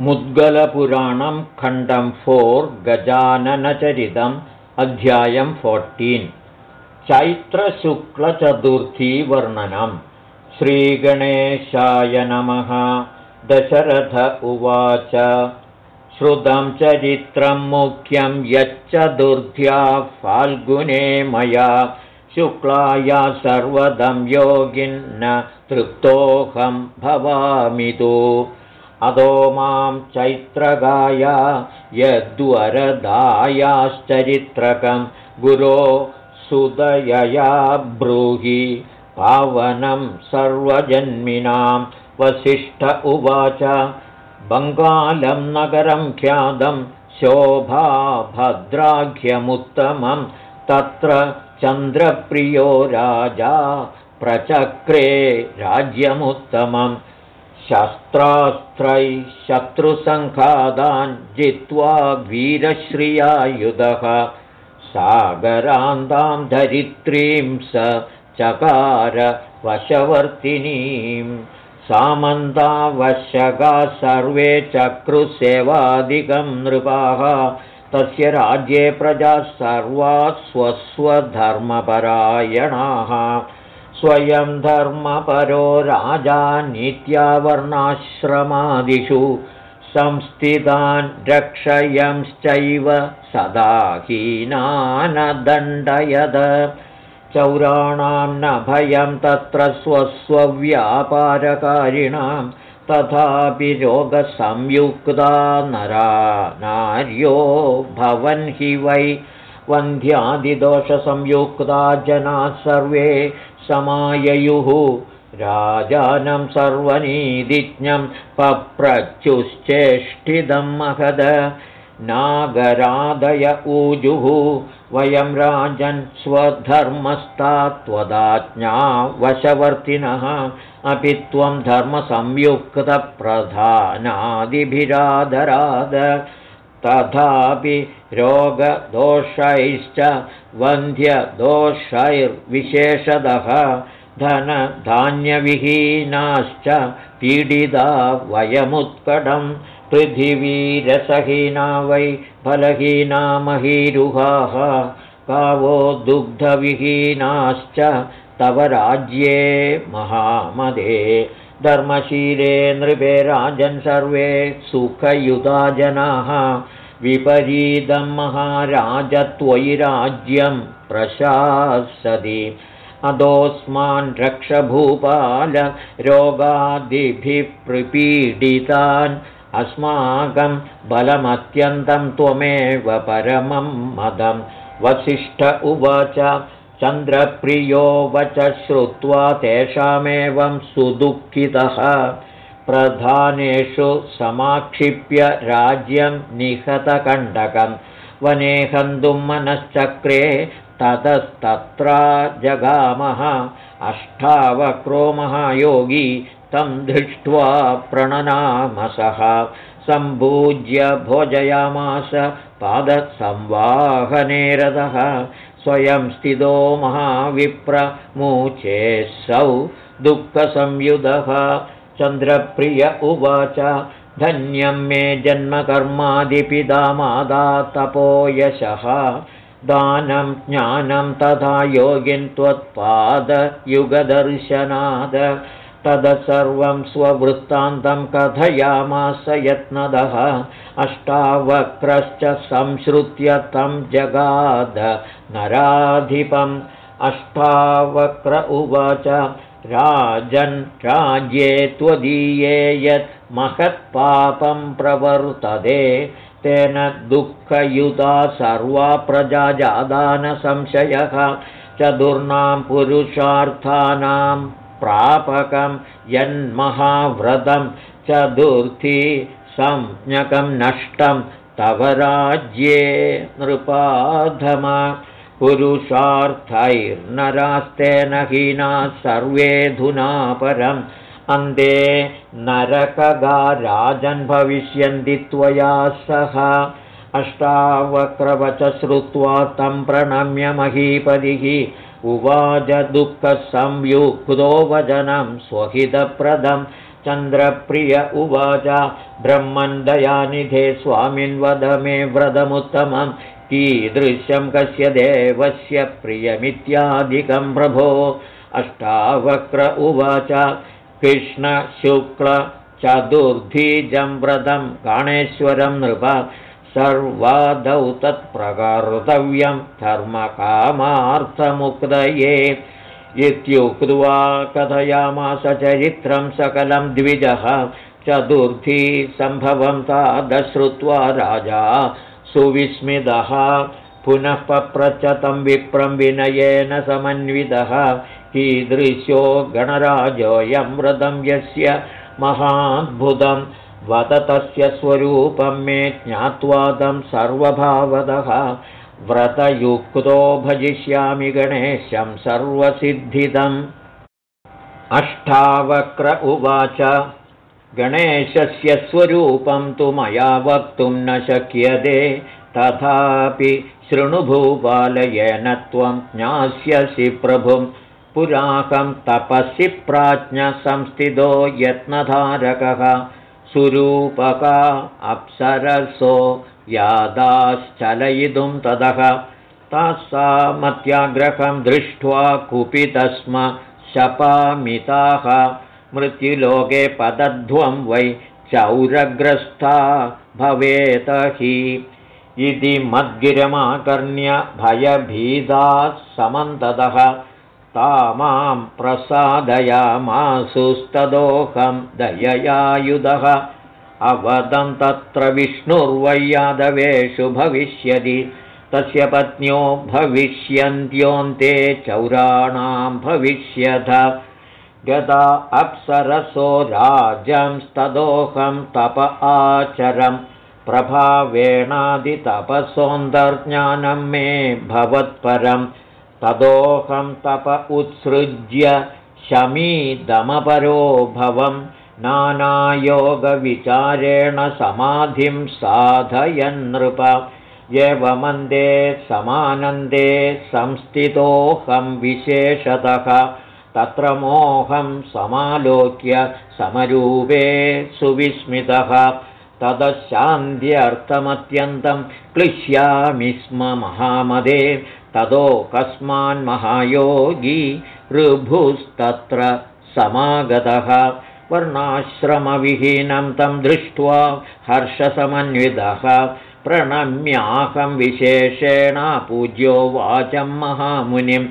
मुद्गलपुराणं खण्डं फोर् गजाननचरितम् अध्यायं फोर्टीन्. चैत्रशुक्लचतुर्थीवर्णनं. श्रीगणेशाय नमः। दशरथ उवाच। श्रुतं चरित्रं मुख्यं यच्चतुर्थ्या फाल्गुने मया। शुक्लाया सर्वदं योगिन्न तृप्तोऽहं भवामि तु अधो मां चैत्रगाया यद्वरदायाश्चरित्रकं। गुरो सुदयया ब्रूहि पावनं सर्वजन्मिनां। वसिष्ठ उवाच बङ्गालं नगरं ख्यातं शोभाभद्राघ्यमुत्तमं तत्र चन्द्रप्रियो राजा प्रचक्रे राज्यमुत्तमम् शस्त्रास्त्रैः शत्रुसङ्घातान् जित्वा वीरश्रियायुधः। सागरान्तां धरित्रीं स चकार वशवर्तिनीं सामन्तावशगा सर्वे चक्रुसेवादिकं नृपाः। तस्य राज्ये प्रजा सर्वा स्वस्वधर्मपरायणाः स्वयं धर्मपरो राजा नित्यावर्णाश्रमादिषु संस्थितान् रक्षयंश्चैव सदा हीनानदण्डयद। चौराणां न भयं तत्र स्वस्वव्यापारकारिणां तथापि रोगसंयुक्ता नरा नार्यो भवन् हि वै वन्ध्यादिदोषसंयुक्ता जनाः सर्वे समाययुः। राजानं सर्वनीदिज्ञं पप्रच्युश्चेष्टिदं महद। नागरादय ऊजुः। वयं राजन् स्वधर्मस्ता त्वदाज्ञा वशवर्तिनः। अपि त्वं धर्मसंयुक्तप्रधानादिभिरादराद तथापि रोगदोषैश्च वन्ध्यदोषैर्विशेषदः धनधान्यविहीनाश्च पीडिता वयमुत्कडं पृथिवीरसहीना वै फलहीना महीरुहाः कावो दुग्धविहीनाश्च तव राज्ये महामदे धर्मशीले नृपे राजन् सर्वे सुखयुधा जनाः। विपरीतं महाराज त्वयि राज्यं प्रशासति। अधोऽस्मान् रक्षभूपाल रोगादिभिः प्रपीडितान् अस्माकं बलमत्यन्तं त्वमेव परमं मदं। वसिष्ठ उवाच चन्द्रप्रियो वच श्रुत्वा तेषामेवं सुदुःखितः। प्रधानेषु समाक्षिप्य राज्यं हन्तुं मनश्चक्रे ततस्तत्रा जगामः। महायोगी तं दृष्ट्वा प्रणनामसः सम्भूज्य भोजयामास पादसंवाहनेरदः स्वयं स्थितो महाविप्रमूचेऽसौ दुःखसंयुधः। चन्द्रप्रिय उवाच धन्यं मे जन्मकर्मादिपिता मादा तपोयशः। दानं ज्ञानं तथा योगिन् त्वत्पादयुगदर्शनाद तदसर्वं स्ववृत्तान्तं कथयामास यत्नदः। अष्टावक्रश्च संश्रुत्य तं जगाद नराधिपम् अष्टावक्र उवाच। राजन् राज्ये त्वदीये यत् महत्पापं प्रवर्तते। तेन दुःखयुता सर्वा प्रजा जादानसंशयः चतुर्णां पुरुषार्थानां प्रापकं यन्महाव्रतं चतुर्थी संज्ञकं नष्टं तव राज्ये नृपाधम पुरुषार्थैर्नरास्तेन हीनाः सर्वेऽधुना परम् अन्ते नरकगा राजन् भविष्यन्ति त्वया सह अष्टावक्रवच श्रुत्वा तं प्रणम्य महीपदिः उवाच दुःखसंयुक्तो वचनं स्वहितप्रदं। चन्द्रप्रिय उवाच ब्रह्मन्दयानिधे स्वामिन् वद मे व्रतमुत्तमं। कीदृश्यं कस्य देवस्य प्रियमित्यादिकं प्रभो। अष्टावक्र उवाच कृष्णशुक्लचतुर्धीजं व्रतं गणेश्वरं नृप सर्वादौ तत्प्रकर्तव्यं धर्मकामार्थमुक्तये। इत्युक्त्वा कथयामास चरित्रं सकलं द्विजः। चतुर्थी सम्भवं तादश्रुत्वा राजा सुविस्मितः। पुनः पप्रचतं विप्रं विनयेन समन्वितः। कीदृश्यो गणराजोऽयं व्रतं यस्य महाद्भुतं वद तस्य स्वरूपं मे ज्ञात्वा तं सर्वभावदः। व्रतयुक्तो भजिष्यामि गणेशं सर्वसिद्धिदम्। अष्टावक्र उवाच गणेशस्य स्वरूपं तु मया वक्तुं न शक्यते। तथापि शृणुभूपालयेन त्वं ज्ञास्यसि प्रभुं। पुराकं तपसि प्राज्ञसंस्थितो यत्नधारकः सुरूपका अप्सरसो यादाश्चलयितुं ततः तासामत्याग्रहं दृष्ट्वा कुपितस्म शपामिताः। मृत्युलोके पदध्वं वै चौरग्रस्था भवेत हि। इति मद्गिरमाकर्ण्य भयभीदाः समन्ततः तामां प्रसादयामासुस्तदोहं दययायुधः। अवदं तत्र विष्णुर्वैयादवेषु भविष्यति। तस्य पत्न्यो भविष्यन्त्योऽन्ते चौराणां भविष्यथ। यदा अप्सरसो राजंस्तदोहं तप आचरं। प्रभावेणादितपसौन्दर्ज्ञानं मे भवत्परं तदोहं तप उत्सृज्य शमीदमपरो भवम् नानायोगविचारेण समाधिं साधयन्नृप। एवमन्दे समानन्दे संस्थितोऽहं विशेषतः। तत्र मोहं समालोक्य समरूपे सुविस्मितः। तदशान्त्यर्थमत्यन्तं क्लिश्यामि स्म महामदे ततो कस्मान्महायोगी ऋभुस्तत्र समागतः। वर्णाश्रमविहीनं तं दृष्ट्वा हर्षसमन्वितः। प्रणम्याहं विशेषेण पूज्यो वाचं महामुनिं।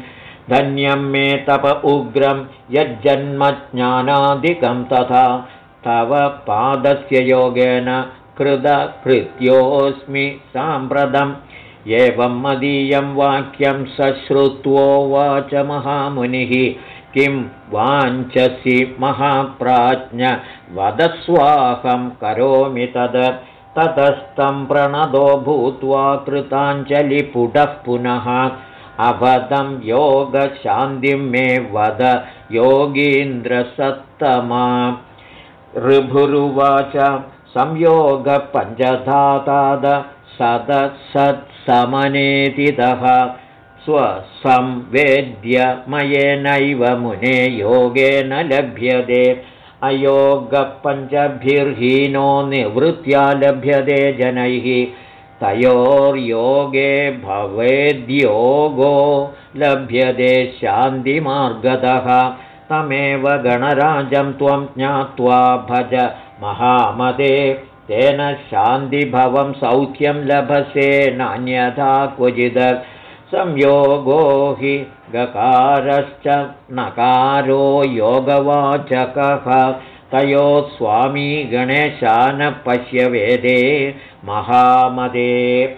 धन्यं मे तप उग्रं यज्जन्मज्ञानादिकं तथा। तव पादस्य योगेन कृतकृत्योऽस्मि साम्प्रतम् एवं मदीयं वाक्यं सश्रुत्वोवाच महामुनिः। किं वाञ्छसि महाप्राज्ञ वदस्वाहं करोमि तद। ततस्तं प्रणदो भूत्वा कृताञ्जलिपुटः पुनः। अवदं योगशान्तिं मे वद योगीन्द्रसत्तमा। ऋभुरुवाच संयोगपञ्चधाताद सदसत्समनेतितः स्वसंवेद्यमयेनैव मुने योगेन लभ्यते। अयोगपञ्चभिर्हीनो निवृत्त्या लभ्यते जनैः। तयोर्योगे भवेद्योगो लभ्यते शान्तिमार्गतः। तमेव गणराजं त्वं ज्ञात्वा भज महामदे तेन शान्तिभवं सौख्यं लभसे नान्यथा क्वचिद संयोगो हि गकारश्च नकारो योगवाचकः। तयोः स्वामी गणेशान पश्य वेदे महामदे।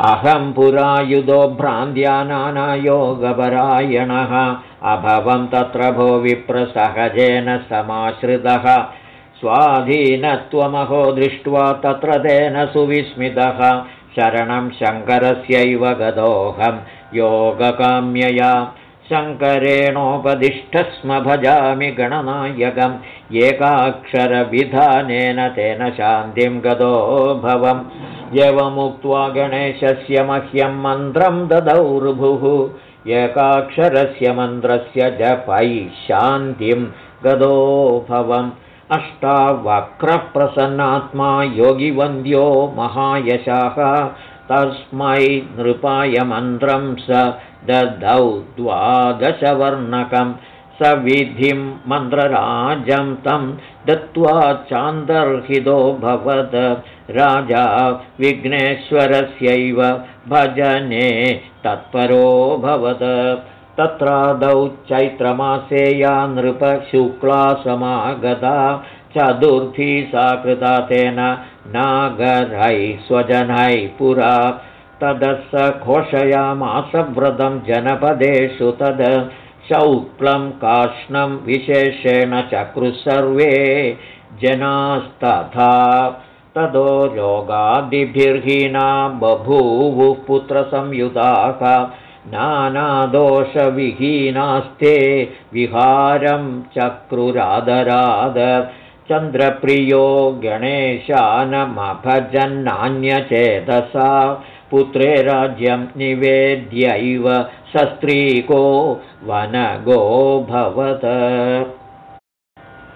अहं पुरायुधो भ्रान्त्यानानायोगपरायणः अभवं तत्र भो विप्रसहजेन समाश्रितः स्वाधीनत्वमहो दृष्ट्वा तत्र तेन सुविस्मितः। शरणं शङ्करस्यैव गतोऽहं योगकाम्यया शङ्करेणोपदिष्टस्म भजामि गणनायकम् एकाक्षरविधानेन तेन शान्तिं गतो भवम्। एवमुक्त्वा गणेशस्य मह्यं मन्त्रं ददौ ऋभुः। एकाक्षरस्य मन्त्रस्य जपै शान्तिं गदोभवम् अष्टावक्रप्रसन्नात्मा योगिवन्द्यो महायशः। तस्मै नृपाय मन्त्रं स ददौ द्वादशवर्णकं। स विधिं मन्त्रराजं तं दत्त्वा चान्दर्हितो भवद। राजा विघ्नेश्वरस्यैव भजने तत्परो भवद तत्रादौ चैत्रमासे या नृपशुक्ला समागता चतुर्थी सा कृता तेन नागरैः स्वजनैः पुरा तदः स घोषयामासव्रतं जनपदेषु तद् शौक्लं काष्णं विशेषेण चक्रुः सर्वे जनास्तथा ततो रोगादिभिर्हीना बभूवुः पुत्रसंयुताः नानादोषविहीनास्ते विहारं चक्रुरादराद। चन्द्रप्रियो गणेशानमभजन्नान्यचेतसा। पुत्रे राज्यं निवेद्यैव सस्त्रीको वनगोऽभवत्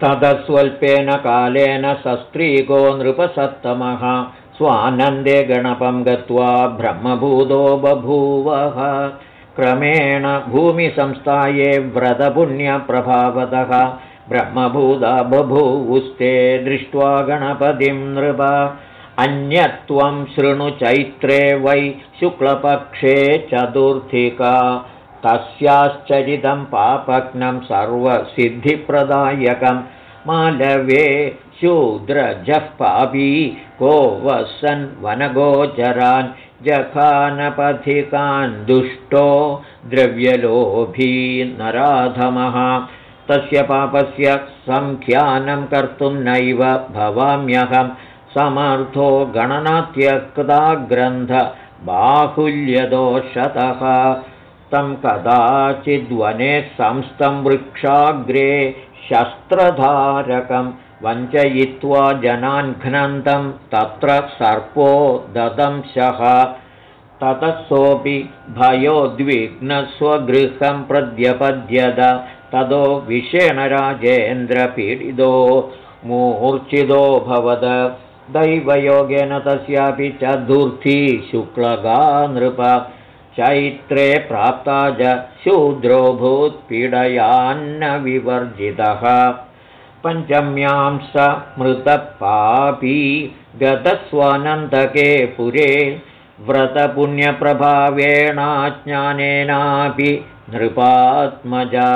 तदस्वल्पेन कालेन सस्त्रीको नृपसत्तमः स्वानन्दे गणपं गत्वा ब्रह्मभूतो बभूवः। क्रमेण भूमिसंस्थाये व्रतपुण्यप्रभावतः ब्रह्मभूता बभूवुस्ते दृष्ट्वा गणपतिं नृप। अन्यत्वं शृणु चैत्रे वै शुक्लपक्षे चतुर्थिका। तस्याश्चरितं पापग्नं सर्वसिद्धिप्रदायकं। मालवे शूद्रजः पापी को वसन् वनगोचरान् जखानपथिकान् दुष्टो द्रव्यलोभी नराधमः। तस्य पापस्य सङ्ख्यानं कर्तुं नैव भवाम्यहं। समर्थो गणनात्यक्ता ग्रन्थ बाहुल्यदोषतः। तं कदाचिद्वने संस्थं वृक्षाग्रे शस्त्रधारकं वञ्चयित्वा जनान् घ्नन्तं तत्र सर्पो ददंशः। ततः सोऽपि भयोद्विग्नस्वगृहं प्रद्यपद्यत। ततो विषेण राजेन्द्रपीडितो मूर्च्छितो भवद। दैवयोगेन तस्यापि चतुर्थी शुक्लगा नृप चैत्रे प्राप्ता च शूद्रो भूत्पीडयान्न विवर्जितः पञ्चम्यां स मृतपापी गतस्वानन्दके पुरे व्रतपुण्यप्रभावेणाज्ञानेनापि नृपात्मजा।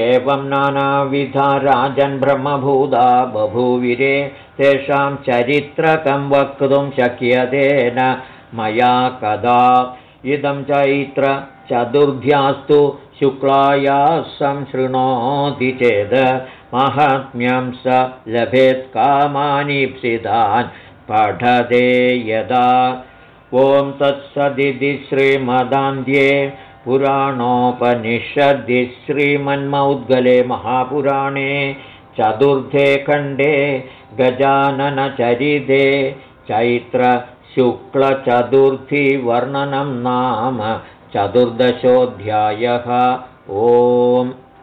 एवं नानाविधा राजन् ब्रह्मभूता बभूविरे तेषां चरित्रकं वक्तुं शक्यते न मया कदा। इदं चैत्र चतुर्भ्यास्तु शुक्लायाः संशृणोति चेद् माहात्म्यं स लभेत् कामानीप्सितान् पठते यदा। ॐ तत्सदिति श्रीमदान्ध्ये पुराणोपनिषदि श्रीमन्मौद्गले महापुराणे चतुर्थे खण्डे गजाननचरिते चैत्रशुक्लचतुर्थीवर्णनं नाम चतुर्दशोऽध्यायः। ओम्